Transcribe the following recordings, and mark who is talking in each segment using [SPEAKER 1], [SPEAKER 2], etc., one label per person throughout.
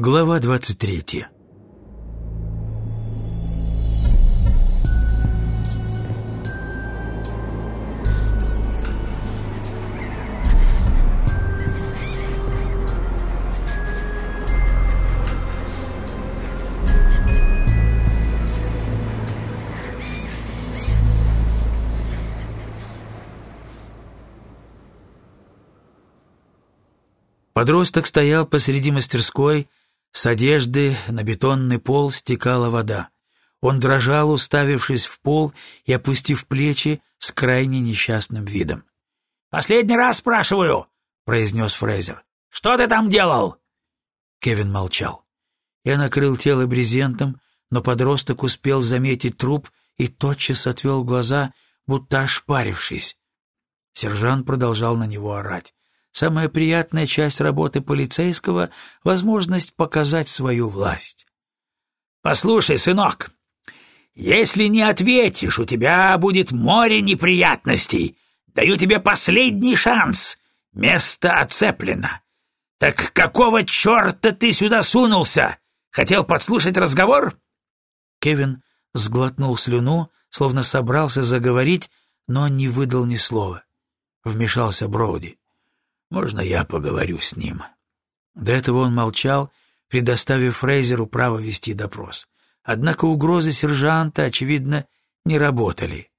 [SPEAKER 1] Глава двадцать третья. Подросток стоял посреди мастерской, с одежды на бетонный пол стекала вода. Он дрожал, уставившись в пол и опустив плечи с крайне несчастным видом.
[SPEAKER 2] «Последний раз спрашиваю», — произнес Фрейзер. «Что ты там делал?»
[SPEAKER 1] Кевин молчал. Я накрыл тело брезентом, но подросток успел заметить труп и тотчас отвел глаза, будто ошпарившись. Сержант продолжал на него орать. Самая приятная часть работы полицейского — возможность показать свою власть.
[SPEAKER 2] «Послушай, сынок, если не ответишь, у тебя будет море неприятностей. Даю тебе последний шанс. Место оцеплено. Так какого черта ты сюда сунулся? Хотел подслушать разговор?»
[SPEAKER 1] Кевин сглотнул слюну, словно собрался заговорить, но не выдал ни слова. Вмешался Броуди. Можно я поговорю с ним?» До этого он молчал, предоставив Фрейзеру право вести допрос. Однако угрозы сержанта, очевидно, не работали.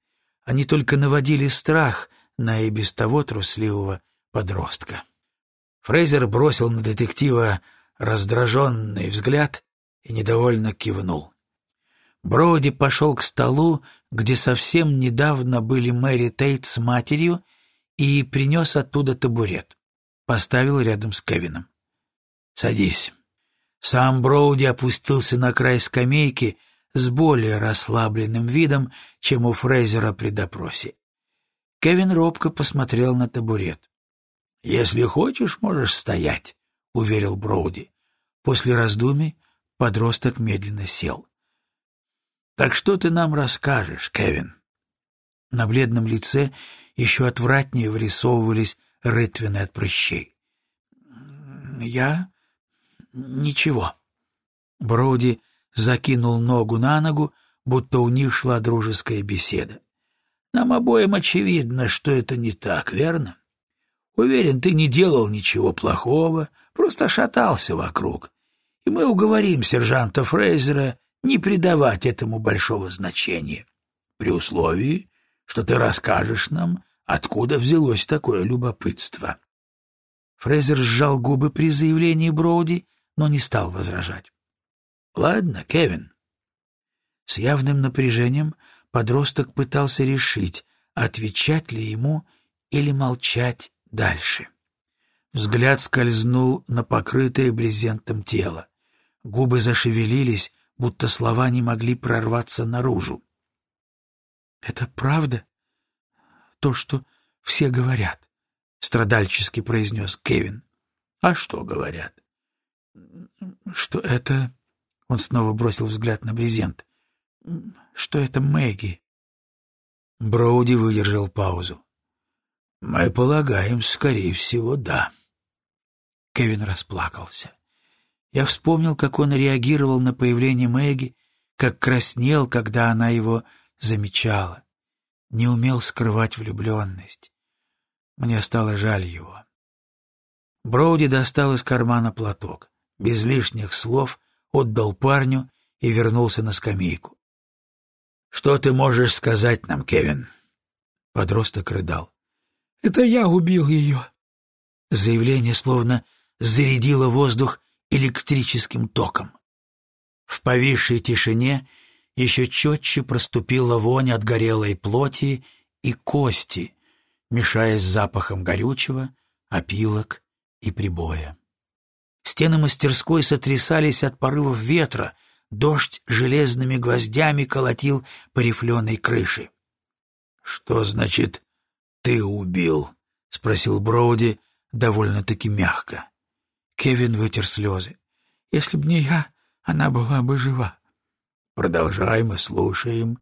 [SPEAKER 1] Они только наводили страх на и без того трусливого подростка. Фрейзер бросил на детектива раздраженный взгляд и недовольно кивнул. Броуди пошел к столу, где совсем недавно были Мэри Тейт с матерью, и принес оттуда табурет поставил рядом с Кевином. «Садись». Сам Броуди опустился на край скамейки с более расслабленным видом, чем у Фрейзера при допросе. Кевин робко посмотрел на табурет. «Если хочешь, можешь стоять», — уверил Броуди. После раздумий подросток медленно сел. «Так что ты нам расскажешь, Кевин?» На бледном лице еще отвратнее вырисовывались рытвины от прыщей. «Я... ничего». Броуди закинул ногу на ногу, будто у них шла дружеская беседа. «Нам обоим очевидно, что это не так, верно? Уверен, ты не делал ничего плохого, просто шатался вокруг. И мы уговорим сержанта Фрейзера не придавать этому большого значения, при условии, что ты расскажешь нам Откуда взялось такое любопытство? Фрейзер сжал губы при заявлении Броуди, но не стал возражать. — Ладно, Кевин. С явным напряжением подросток пытался решить, отвечать ли ему или молчать дальше. Взгляд скользнул на покрытое брезентом тело. Губы зашевелились, будто слова не могли прорваться наружу. — Это правда? То, что все говорят, — страдальчески произнес Кевин. — А что говорят? — Что это... Он снова бросил взгляд на брезент. — Что это Мэгги? Броуди выдержал паузу. — Мы полагаем, скорее всего, да. Кевин расплакался. Я вспомнил, как он реагировал на появление Мэгги, как краснел, когда она его замечала не умел скрывать влюбленность. Мне стало жаль его. Броуди достал из кармана платок, без лишних слов отдал парню и вернулся на скамейку. — Что ты можешь сказать нам, Кевин? Подросток рыдал. — Это я убил ее. Заявление словно зарядило воздух электрическим током. В повисшей тишине еще четче проступила вонь от горелой плоти и кости, мешаясь с запахом горючего, опилок и прибоя. Стены мастерской сотрясались от порывов ветра, дождь железными гвоздями колотил по рифленой крыше. — Что значит «ты убил»? — спросил Броуди довольно-таки мягко. Кевин вытер слезы. — Если б не я, она была бы жива. Продолжай, мы слушаем.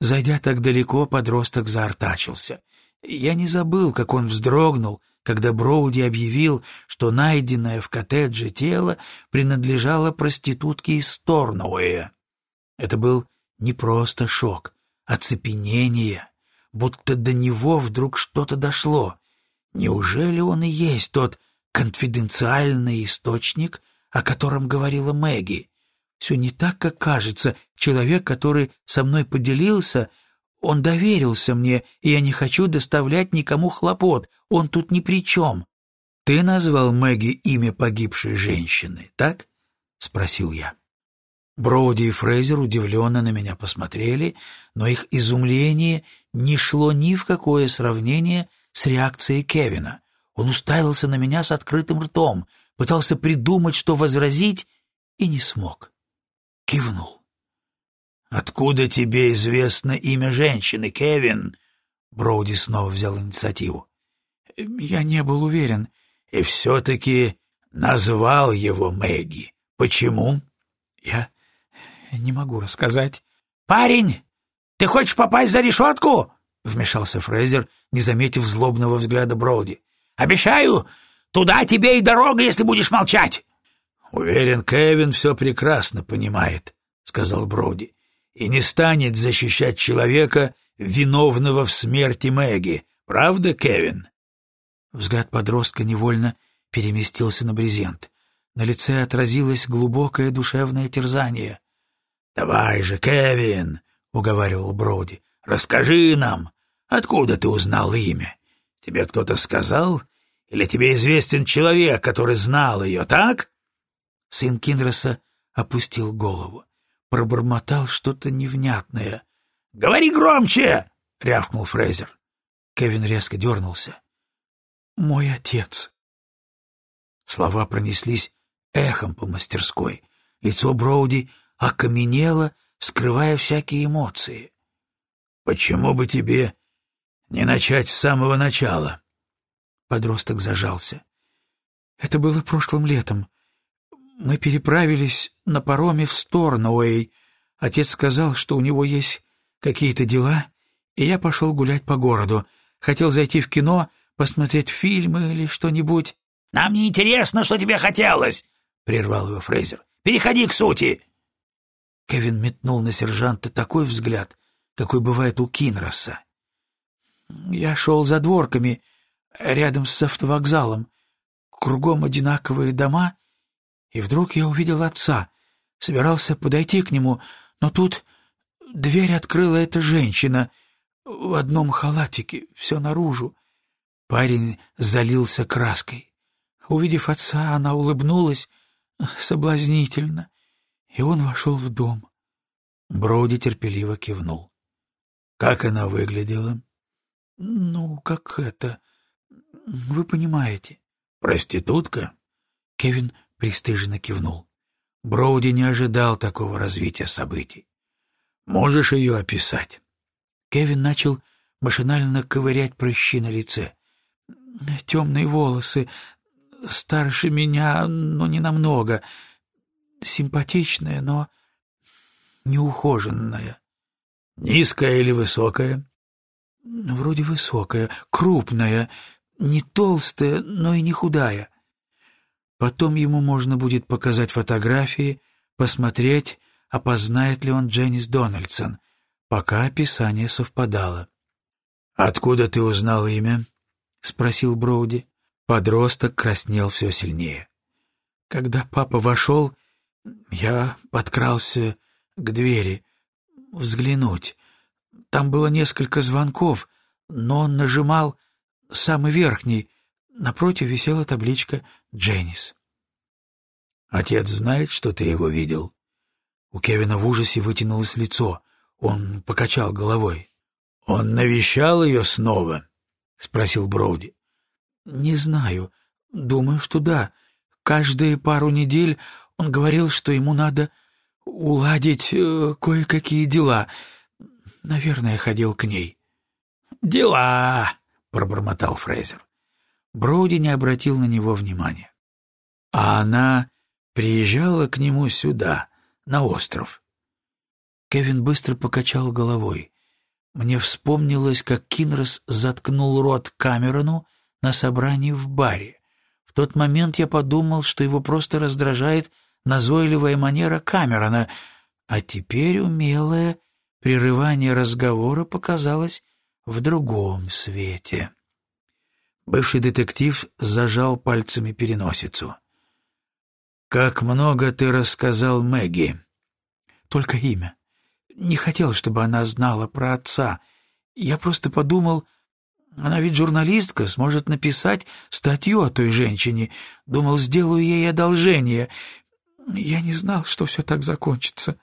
[SPEAKER 1] Зайдя так далеко, подросток заортачился. Я не забыл, как он вздрогнул, когда Броуди объявил, что найденное в коттедже тело принадлежало проститутке из Сторнуэя. Это был не просто шок, а оцепенение, будто до него вдруг что-то дошло. Неужели он и есть тот конфиденциальный источник, о котором говорила Мэгги? Все не так, как кажется. Человек, который со мной поделился, он доверился мне, и я не хочу доставлять никому хлопот. Он тут ни при чем. Ты назвал Мэгги имя погибшей женщины, так? — спросил я. Броуди и Фрейзер удивленно на меня посмотрели, но их изумление не шло ни в какое сравнение с реакцией Кевина. Он уставился на меня с открытым ртом, пытался придумать, что возразить, и не смог. Кивнул. «Откуда тебе известно имя женщины, Кевин?» Броуди снова взял инициативу. «Я не был уверен». «И все-таки назвал его Мэгги. Почему?» «Я не могу рассказать».
[SPEAKER 2] «Парень, ты хочешь попасть за решетку?» — вмешался Фрейзер, не заметив злобного взгляда Броуди. «Обещаю, туда тебе и дорога, если будешь молчать!»
[SPEAKER 1] «Уверен, Кевин все прекрасно понимает», — сказал Броуди и не станет защищать человека, виновного в смерти Мэгги. Правда, Кевин?» Взгляд подростка невольно переместился на брезент. На лице отразилось глубокое душевное терзание. «Давай же, Кевин!» — уговаривал Броуди. «Расскажи нам, откуда ты узнал имя? Тебе кто-то сказал? Или тебе известен человек, который знал ее, так?» Сын Кинроса опустил голову пробормотал что-то невнятное. «Говори громче!» — рявкнул Фрейзер. Кевин резко дернулся. «Мой отец». Слова пронеслись эхом по мастерской. Лицо Броуди окаменело, скрывая всякие эмоции. «Почему бы тебе не начать с самого начала?» Подросток зажался. «Это было прошлым летом. Мы переправились на пароме в Сторнуэй. Отец сказал, что у него есть какие-то дела, и я пошел гулять по городу. Хотел зайти в кино, посмотреть фильмы или что-нибудь.
[SPEAKER 2] — Нам не интересно, что тебе хотелось, — прервал его Фрейзер. — Переходи к сути.
[SPEAKER 1] Кевин метнул на сержанта такой взгляд, какой бывает у Кинроса. Я шел за дворками, рядом с автовокзалом. Кругом одинаковые дома — и вдруг я увидел отца, собирался подойти к нему, но тут дверь открыла эта женщина в одном халатике, все наружу. Парень залился краской. Увидев отца, она улыбнулась соблазнительно, и он вошел в дом. Броуди терпеливо кивнул. — Как она выглядела? — Ну, как это... Вы понимаете. — Проститутка? Кевин пристыженно кивнул. Броуди не ожидал такого развития событий. «Можешь ее описать?» Кевин начал машинально ковырять прыщи на лице. «Темные волосы, старше меня, но не намного, симпатичная, но неухоженная». «Низкая или высокая?» «Вроде высокая, крупная, не толстая, но и не худая». Потом ему можно будет показать фотографии, посмотреть, опознает ли он Дженнис Дональдсон, пока описание совпадало. «Откуда ты узнал имя?» — спросил Броуди. Подросток краснел все сильнее. Когда папа вошел, я подкрался к двери, взглянуть. Там было несколько звонков, но он нажимал самый верхний, Напротив висела табличка «Дженнис». «Отец знает, что ты его видел?» У Кевина в ужасе вытянулось лицо. Он покачал головой. «Он навещал ее снова?» — спросил Броуди. «Не знаю. Думаю, что да. Каждые пару недель он говорил, что ему надо уладить э, кое-какие дела. Наверное, ходил к ней».
[SPEAKER 2] «Дела!» — пробормотал Фрейзер.
[SPEAKER 1] Броуди не обратил на него внимания. А она приезжала к нему сюда, на остров. Кевин быстро покачал головой. Мне вспомнилось, как Кинрос заткнул рот Камерону на собрании в баре. В тот момент я подумал, что его просто раздражает назойливая манера Камерона, а теперь умелое прерывание разговора показалось в другом свете. Бывший детектив зажал пальцами переносицу. «Как много ты рассказал Мэгги?» «Только имя. Не хотел, чтобы она знала про отца. Я просто подумал, она ведь журналистка, сможет написать статью о той женщине. Думал, сделаю ей одолжение. Я не знал, что все так закончится».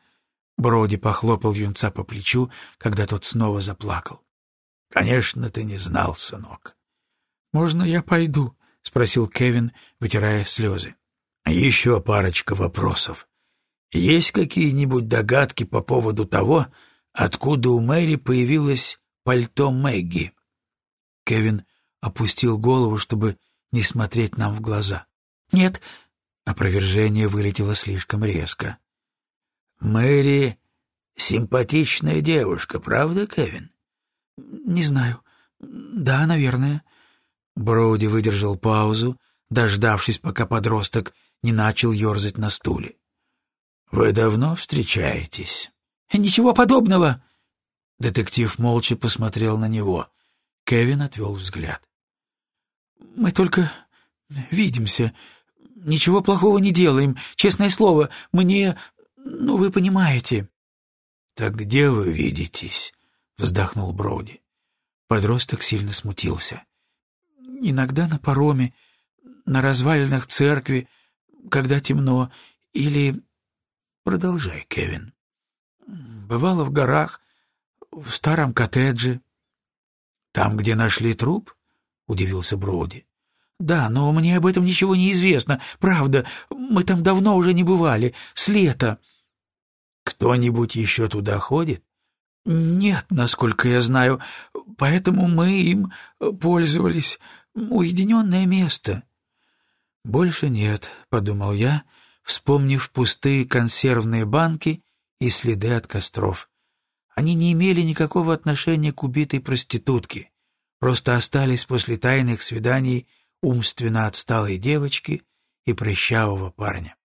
[SPEAKER 1] Броди похлопал юнца по плечу, когда тот снова заплакал. «Конечно, ты не знал, сынок. «Можно я пойду?» — спросил Кевин, вытирая слезы. «Еще парочка вопросов. Есть какие-нибудь догадки по поводу того, откуда у Мэри появилось пальто Мэгги?» Кевин опустил голову, чтобы не смотреть нам в глаза. «Нет», — опровержение вылетело слишком резко. «Мэри — симпатичная девушка, правда, Кевин?» «Не знаю. Да, наверное». Броуди выдержал паузу, дождавшись, пока подросток не начал ерзать на стуле. «Вы давно встречаетесь?» «Ничего подобного!» Детектив молча посмотрел на него. Кевин отвел взгляд. «Мы только видимся. Ничего плохого не делаем. Честное слово, мне... Ну, вы понимаете». «Так где вы видитесь?» — вздохнул Броуди. Подросток сильно смутился иногда на пароме, на развалинах церкви, когда темно, или... Продолжай, Кевин. Бывало в горах, в старом коттедже. Там, где нашли труп? — удивился Броуди. «Да, но мне об этом ничего не известно. Правда, мы там давно уже не бывали. С лета». «Кто-нибудь еще туда ходит?» «Нет, насколько я знаю. Поэтому мы им пользовались. Уединенное место. Больше нет, — подумал я, вспомнив пустые консервные банки и следы от костров. Они не имели никакого отношения к убитой проститутке, просто остались после тайных свиданий умственно отсталой девочки и прыщавого парня.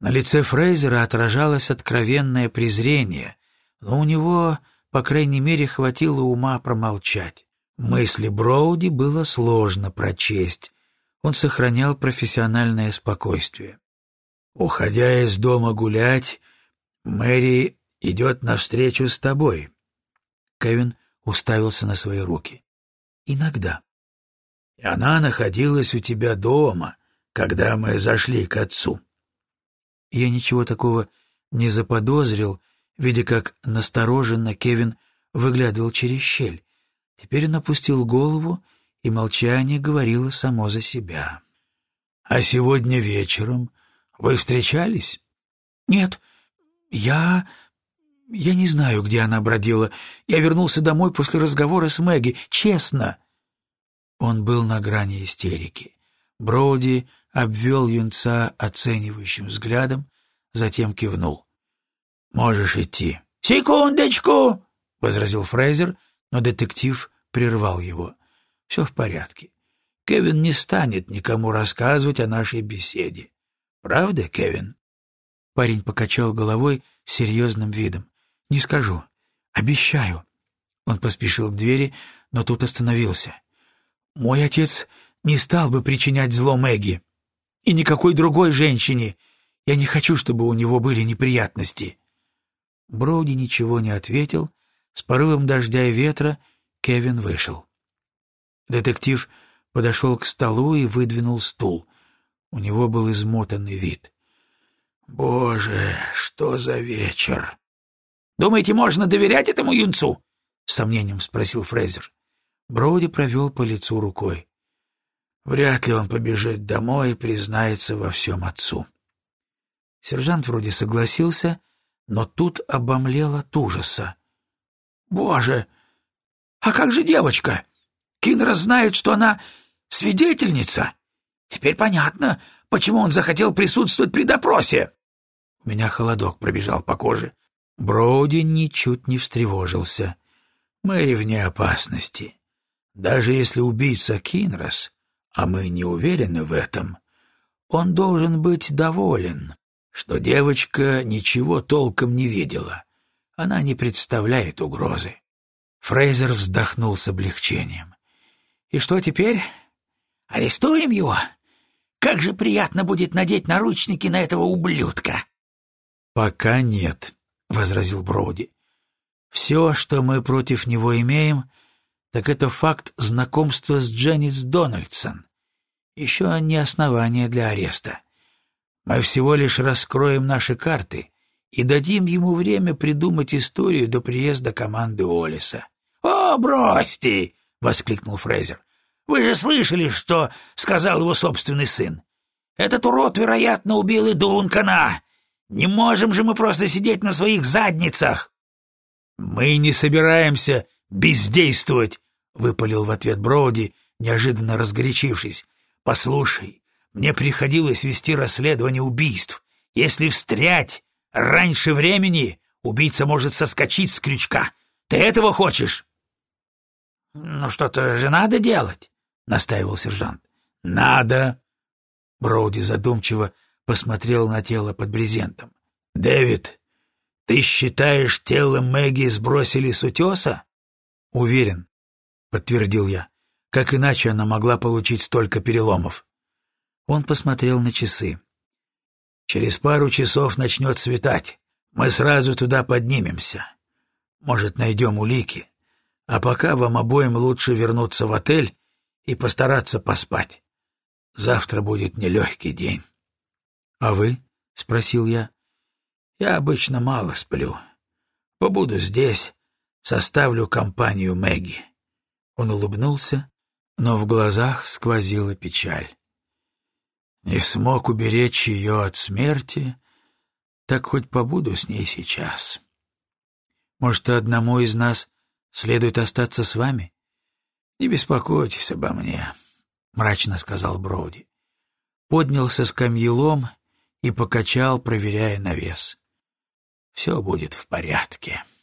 [SPEAKER 1] На лице Фрейзера отражалось откровенное презрение, но у него, по крайней мере, хватило ума промолчать. Мысли Броуди было сложно прочесть. Он сохранял профессиональное спокойствие. «Уходя из дома гулять, Мэри идет навстречу с тобой». Кевин уставился на свои руки. «Иногда». «И она находилась у тебя дома, когда мы зашли к отцу». Я ничего такого не заподозрил, видя, как настороженно Кевин выглядывал через щель. Теперь он опустил голову, и молчание говорило само за себя. — А сегодня вечером вы встречались? — Нет, я... Я не знаю, где она бродила. Я вернулся домой после разговора с Мэгги, честно. Он был на грани истерики. Броуди обвел юнца оценивающим взглядом, затем кивнул. — Можешь идти. — Секундочку! — возразил Фрейзер, но детектив прервал его. «Все в порядке. Кевин не станет никому рассказывать о нашей беседе. Правда, Кевин?» Парень покачал головой с серьезным видом. «Не скажу. Обещаю». Он поспешил к двери, но тут остановился. «Мой отец не стал бы причинять зло Мэгги. И никакой другой женщине. Я не хочу, чтобы у него были неприятности». Броуди ничего не ответил. С порывом дождя и ветра Кевин вышел. Детектив подошел к столу и выдвинул стул. У него был измотанный вид. «Боже, что за вечер!» «Думаете, можно доверять этому юнцу?» — с сомнением спросил Фрейзер. Броуди провел по лицу рукой. Вряд ли он побежит домой и признается во всем отцу. Сержант вроде согласился, но тут обомлел от ужаса. «Боже!» А как же девочка? Кинра знает, что она свидетельница. Теперь понятно, почему он захотел присутствовать при допросе. У меня холодок пробежал по коже. Броуди ничуть не встревожился. Мэри вне опасности. Даже если убийца Кинрос, а мы не уверены в этом, он должен быть доволен, что девочка ничего толком не видела. Она не представляет угрозы. Фрейзер вздохнул с облегчением. «И что теперь? Арестуем его? Как же приятно будет надеть наручники на этого ублюдка!» «Пока нет», — возразил Броуди. «Все, что мы против него имеем, так это факт знакомства с Дженнис Дональдсон. Еще не основание для ареста. Мы всего лишь раскроем наши карты и дадим ему время придумать историю до приезда команды Олиса. «О, бросьте!» — воскликнул Фрейзер. «Вы же слышали, что сказал его собственный сын? Этот урод, вероятно, убил и Дункана. Не можем же мы просто сидеть на своих задницах!» «Мы не собираемся бездействовать!» — выпалил в ответ Броуди, неожиданно разгорячившись. «Послушай, мне приходилось вести расследование убийств. Если встрять раньше времени, убийца может соскочить с крючка. Ты этого хочешь?» «Ну что-то же надо делать», — настаивал сержант. «Надо». Броуди задумчиво посмотрел на тело под брезентом. «Дэвид, ты считаешь, тело Мэгги сбросили с утеса?» «Уверен», — подтвердил я. «Как иначе она могла получить столько переломов?» Он посмотрел на часы. «Через пару часов начнет светать. Мы сразу туда поднимемся. Может, найдем улики. А пока вам обоим лучше вернуться в отель и постараться поспать. Завтра будет нелегкий день. — А вы? — спросил я. — Я обычно мало сплю. Побуду здесь, составлю компанию Мэгги. Он улыбнулся, но в глазах сквозила печаль. Не смог уберечь ее от смерти, так хоть побуду с ней сейчас. Может, одному из нас Следует остаться с вами? — Не беспокойтесь обо мне, — мрачно сказал Броуди. Поднялся с камьелом и покачал, проверяя навес. — Все будет в порядке. —